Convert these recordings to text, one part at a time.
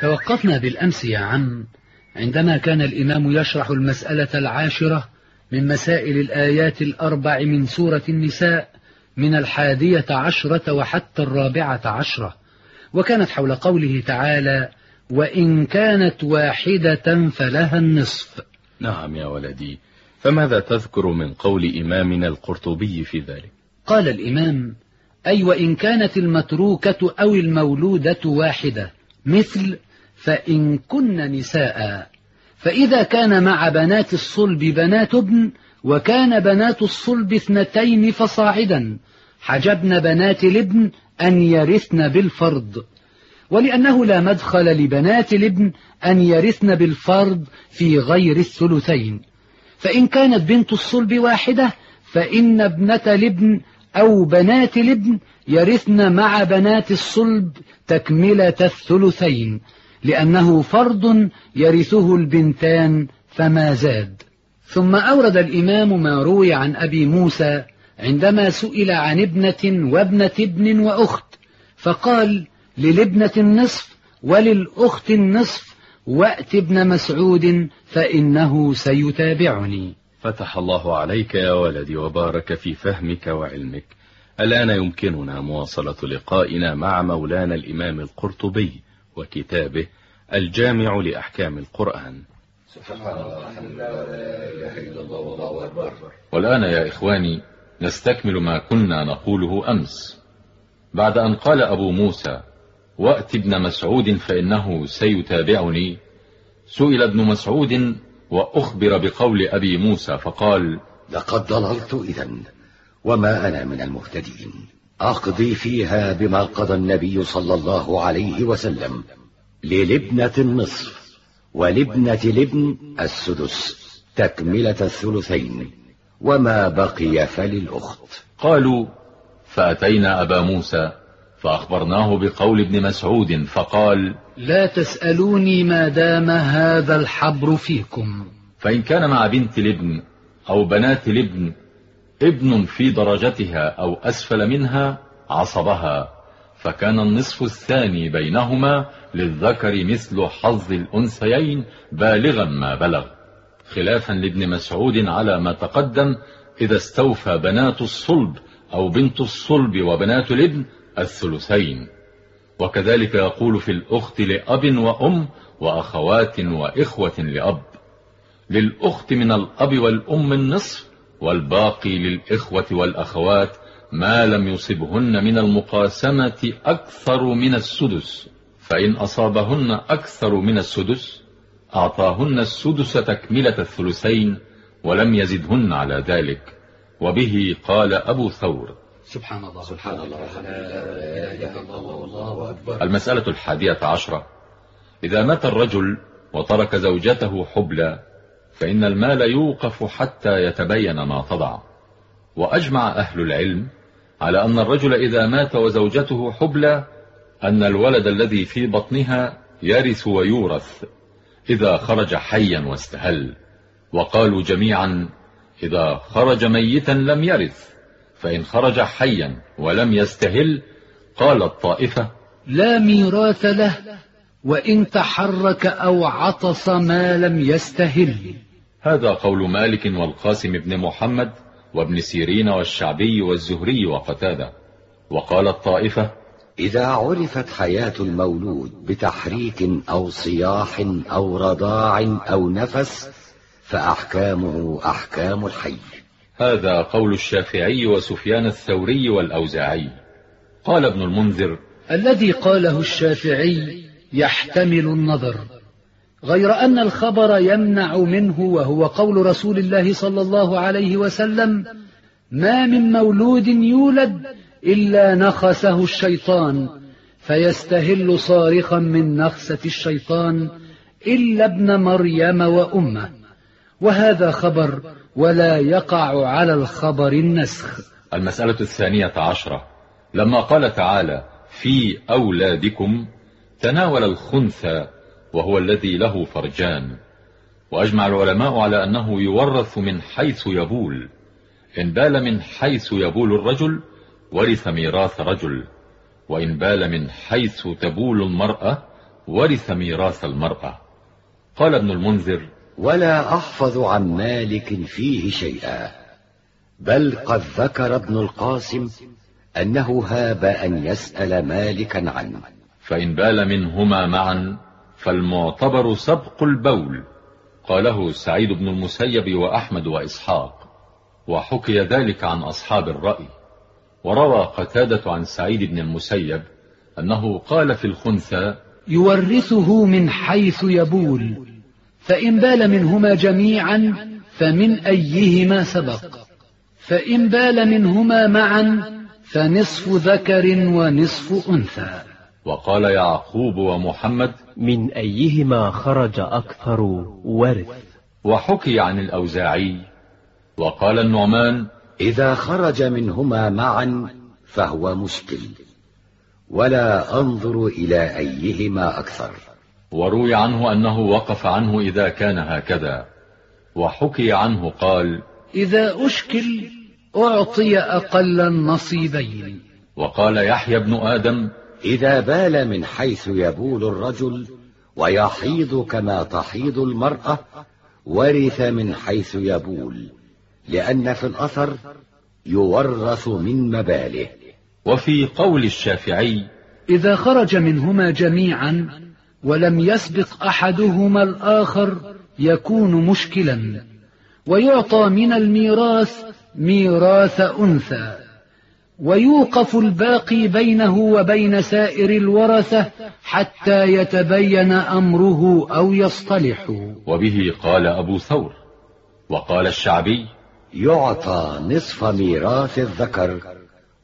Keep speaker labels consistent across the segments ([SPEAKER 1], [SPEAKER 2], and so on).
[SPEAKER 1] توقفنا بالأمس يا عم. عندما كان الإمام يشرح المسألة العاشرة من مسائل الآيات الأربع من سورة النساء من الحادية عشرة وحتى الرابعة عشرة وكانت حول قوله تعالى وإن كانت واحدة فلها النصف.
[SPEAKER 2] نعم يا ولدي فماذا تذكر من قول إمامنا القرطبي في ذلك؟
[SPEAKER 1] قال الإمام أي وإن كانت المتروكة أو المولودة واحدة مثل فإن كن نساء فإذا كان مع بنات الصلب بنات ابن وكان بنات الصلب اثنتين فصاعدا حجبن بنات الابن أن يرثن بالفرض. ولأنه لا مدخل لبنات الابن أن يرثن بالفرض في غير الثلثين. فإن كانت بنت الصلب واحدة فإن ابنة الابن أو بنات الابن يرثن مع بنات الصلب تكملة الثلثين. لأنه فرض يرثه البنتان فما زاد. ثم أورد الإمام ما روي عن أبي موسى عندما سئل عن ابنة وابنة ابن وأخت فقال للابنة النصف وللأخت النصف وأت ابن مسعود فإنه سيتابعني.
[SPEAKER 2] فتح الله عليك يا ولدي وبارك في فهمك وعلمك. الآن يمكننا مواصلة لقائنا مع مولانا الإمام القرطبي وكتابه الجامع لأحكام القرآن.
[SPEAKER 3] والآن يا إخواني نستكمل ما كنا نقوله أمس. بعد أن قال أبو موسى وأت ابن مسعود فإنه سيتابعني. سئل ابن مسعود وأخبر بقول أبي موسى فقال
[SPEAKER 4] لقد ضللت إذا وما أنا من المهتدين. أقضي فيها بما قضى النبي صلى الله عليه وسلم. للابنة النصف ولابنة الابن السدس تكملة الثلثين وما بقي فللأخت.
[SPEAKER 3] قالوا فأتينا أبا موسى فأخبرناه بقول ابن مسعود فقال
[SPEAKER 1] لا تسألوني ما دام هذا الحبر فيكم.
[SPEAKER 3] فإن كان مع بنت الابن أو بنات الابن ابن في درجتها أو أسفل منها عصبها. فكان النصف الثاني بينهما للذكر مثل حظ الأنثيين بالغا ما بلغ. خلافا لابن مسعود على ما تقدم إذا استوفى بنات الصلب أو بنت الصلب وبنات الابن الثلثين. وكذلك يقول في الأخت لأب وأم وأخوات وإخوة لأب. للأخت من الأب والأم النصف والباقي للإخوة والأخوات ما لم يصبهن من المقاسمة أكثر من السدس. فإن أصابهن أكثر من السدس أعطاهن السدس تكملة الثلثين ولم يزدهن على ذلك. وبه قال أبو ثور.
[SPEAKER 1] سبحان الله.
[SPEAKER 4] سبحان الله.
[SPEAKER 3] المسألة الحادية عشرة. إذا مات الرجل وترك زوجته حبلى فإن المال يوقف حتى يتبين ما تضع. وأجمع أهل العلم على أن الرجل إذا مات وزوجته حبلى أن الولد الذي في بطنها يرث ويورث إذا خرج حيا واستهل. وقالوا جميعا إذا خرج ميتا لم يرث فإن خرج حيا ولم يستهل قال الطائفة
[SPEAKER 1] لا ميراث له وإن تحرك أو عطس ما لم يستهل.
[SPEAKER 3] هذا قول مالك والقاسم بن محمد وابن سيرين والشعبي والزهري وقتادة. وقال الطائفة
[SPEAKER 4] إذا عرفت حياة المولود بتحريك أو صياح أو رضاع أو نفس فأحكامه أحكام الحي.
[SPEAKER 3] هذا قول الشافعي وسفيان الثوري والأوزاعي. قال ابن المنذر
[SPEAKER 1] الذي قاله الشافعي يحتمل النظر. غير أن الخبر يمنع منه وهو قول رسول الله صلى الله عليه وسلم ما من مولود يولد إلا نخسه الشيطان فيستهل صارخا من نخسة الشيطان إلا ابن مريم وأمه. وهذا خبر ولا يقع على الخبر النسخ.
[SPEAKER 3] المسألة الثانية عشرة. لما قال تعالى في أولادكم تناول الخنثى وهو الذي له فرجان. وأجمع العلماء على أنه يورث من حيث يبول. إن بال من حيث يبول الرجل ورث ميراث رجل. وإن بال من حيث تبول المرأة ورث ميراث المرأة. قال ابن المنذر
[SPEAKER 4] ولا أحفظ عن مالك فيه شيئا. بل قد ذكر ابن القاسم أنه هاب أن يسأل مالكا عنه.
[SPEAKER 3] فإن بال منهما معا فالمعتبر سبق البول. قاله سعيد بن المسيب وأحمد وإسحاق. وحكي ذلك عن أصحاب الرأي. وروى قتادة عن سعيد بن المسيب أنه قال في الخنثى
[SPEAKER 1] يورثه من حيث يبول فإن بال منهما جميعا فمن أيهما سبق. فإن بال منهما معا فنصف ذكر ونصف أنثى.
[SPEAKER 3] وقال يعقوب ومحمد
[SPEAKER 5] من أيهما خرج أكثر ورث؟
[SPEAKER 3] وحكي عن الأوزاعي. وقال النعمان
[SPEAKER 4] إذا خرج منهما معا فهو مشكل. ولا أنظر إلى أيهما أكثر.
[SPEAKER 3] وروي عنه أنه وقف عنه إذا كان هكذا. وحكي عنه قال
[SPEAKER 1] إذا أشكل أعطي أقل النصيبين.
[SPEAKER 3] وقال يحيى بن آدم
[SPEAKER 4] إذا بال من حيث يبول الرجل ويحيض كما تحيض المرأة ورث من حيث يبول لأن في الأثر يورث من مباله.
[SPEAKER 3] وفي قول الشافعي
[SPEAKER 1] إذا خرج منهما جميعا ولم يسبق أحدهما الآخر يكون مشكلا ويعطى من الميراث ميراث أنثى. ويوقف الباقي بينه وبين سائر الورثة حتى يتبين أمره أو يصطلحوا
[SPEAKER 3] وبه قال أبو ثور وقال الشعبي
[SPEAKER 4] يعطى نصف ميراث الذكر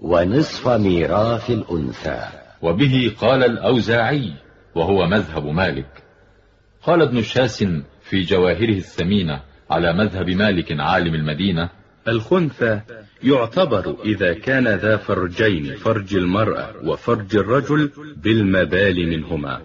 [SPEAKER 4] ونصف ميراث الأنثى.
[SPEAKER 3] وبه قال الأوزاعي وهو مذهب مالك قال ابن شاس في جواهره الثمينة على مذهب مالك عالم المدينة
[SPEAKER 2] الخنثى. يعتبر إذا كان ذا فرجين فرج المرأة وفرج الرجل بالمبال منهما.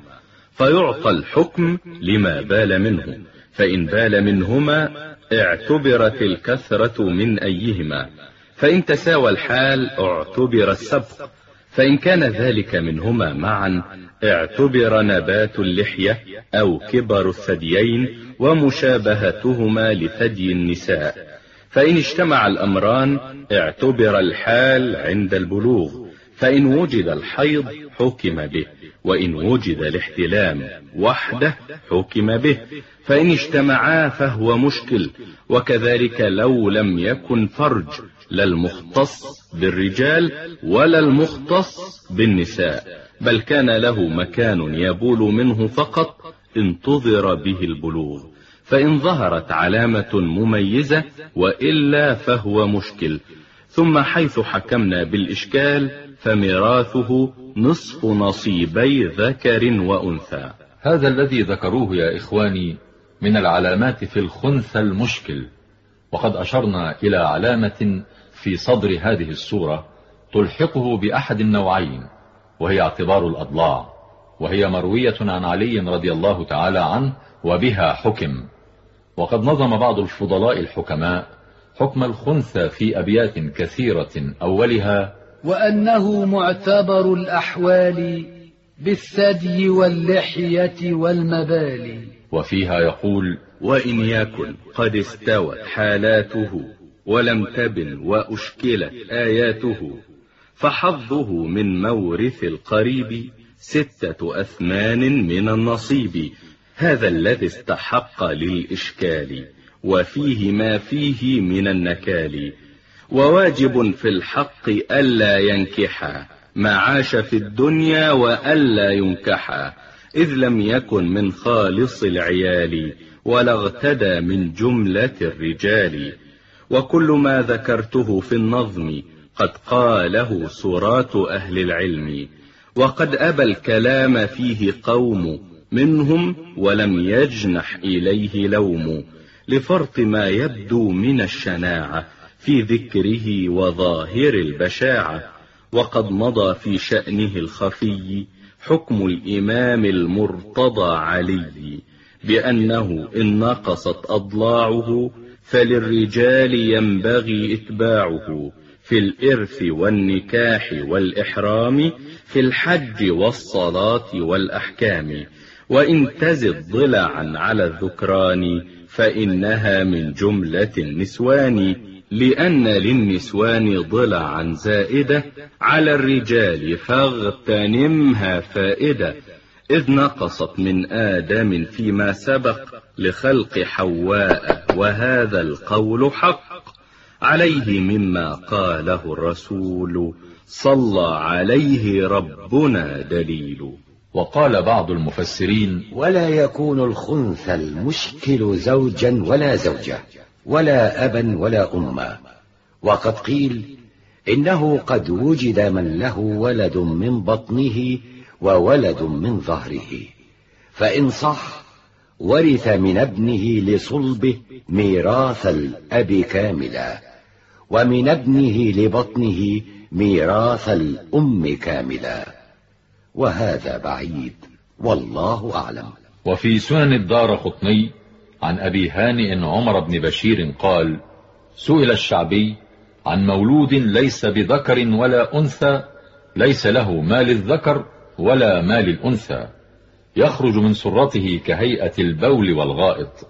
[SPEAKER 2] فيعطى الحكم لما بال منه. فإن بال منهما اعتبرت الكثرة من أيهما. فإن تساوى الحال اعتبر السبق. فإن كان ذلك منهما معا اعتبر نبات اللحية أو كبر الثديين ومشابهتهما لثدي النساء. فإن اجتمع الأمران اعتبر الحال عند البلوغ فإن وجد الحيض حكم به وإن وجد الاحتلام وحده حكم به فإن اجتمعا فهو مشكل وكذلك لو لم يكن فرج لا المختص بالرجال ولا المختص بالنساء بل كان له مكان يبول منه فقط انتظر به البلوغ. فإن ظهرت علامة مميزة وإلا فهو مشكل. ثم حيث حكمنا بالإشكال فميراثه نصف نصيبي ذكر وأنثى.
[SPEAKER 3] هذا الذي ذكروه يا إخواني من العلامات في الخنث المشكل. وقد أشرنا إلى علامة في صدر هذه السورة تلحقه بأحد النوعين وهي اعتبار الأضلاع وهي مروية عن علي رضي الله تعالى عنه وبها حكم. وقد نظم بعض الفضلاء الحكماء حكم الخنثى في أبيات كثيرة أولها
[SPEAKER 1] وأنه معتبر الأحوال بالثدي واللحية والمبال
[SPEAKER 3] وفيها يقول
[SPEAKER 2] وإن يكن قد استوت حالاته ولم تبن وأشكلت آياته فحظه من مورث القريب ستة أثمان من النصيب هذا الذي استحق للإشكال وفيه ما فيه من النكال. وواجب في الحق ألا ينكحا ما عاش في الدنيا وألا ينكحا إذ لم يكن من خالص العيال ولا اغتدى من جملة الرجال. وكل ما ذكرته في النظم قد قاله سرات أهل العلم. وقد أبى الكلام فيه قوم منهم ولم يجنح إليه لوم لفرط ما يبدو من الشناعة في ذكره وظاهر البشاعة وقد مضى في شأنه الخفي حكم الإمام المرتضى علي بأنه إن نقصت أضلاعه فللرجال ينبغي إتباعه في الإرث والنكاح والإحرام في الحج والصلاة والأحكام. وإن تزد ضلعا على الذكران فإنها من جملة النسوان لأن للنسوان ضلعا زائدة على الرجال فاغتنمها فائدة إذ نقصت من آدم فيما سبق لخلق حواء وهذا القول حق عليه مما قاله الرسول صلى عليه ربنا دليل.
[SPEAKER 3] وقال بعض المفسرين
[SPEAKER 4] ولا يكون الخنث المشكل زوجا ولا زوجة ولا أبا ولا أما. وقد قيل إنه قد وجد من له ولد من بطنه وولد من ظهره. فإن صح ورث من ابنه لصلبه ميراث الأب كاملا ومن ابنه لبطنه ميراث الأم كاملا. وهذا بعيد. والله أعلم.
[SPEAKER 3] وفي سنن الدار قطني عن أبي هانئ عمر بن بشير قال سئل الشعبي عن مولود ليس بذكر ولا أنثى ليس له ما للذكر ولا ما للأنثى يخرج من سرته كهيئة البول والغائط.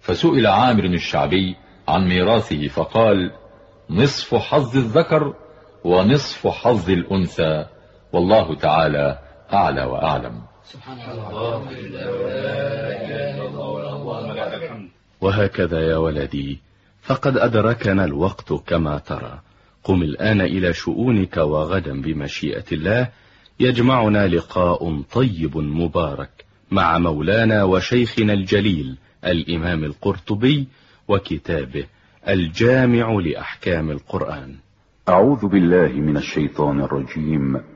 [SPEAKER 3] فسئل عامر الشعبي عن ميراثه فقال نصف حظ الذكر ونصف حظ الأنثى. والله تعالى أعلى وأعلم.
[SPEAKER 1] الله
[SPEAKER 2] وهكذا يا ولدي فقد أدركنا الوقت كما ترى. قم الآن إلى شؤونك وغدا بمشيئة الله يجمعنا لقاء طيب مبارك مع مولانا وشيخنا الجليل الإمام القرطبي وكتابه الجامع لأحكام القرآن.
[SPEAKER 6] أعوذ بالله من الشيطان الرجيم.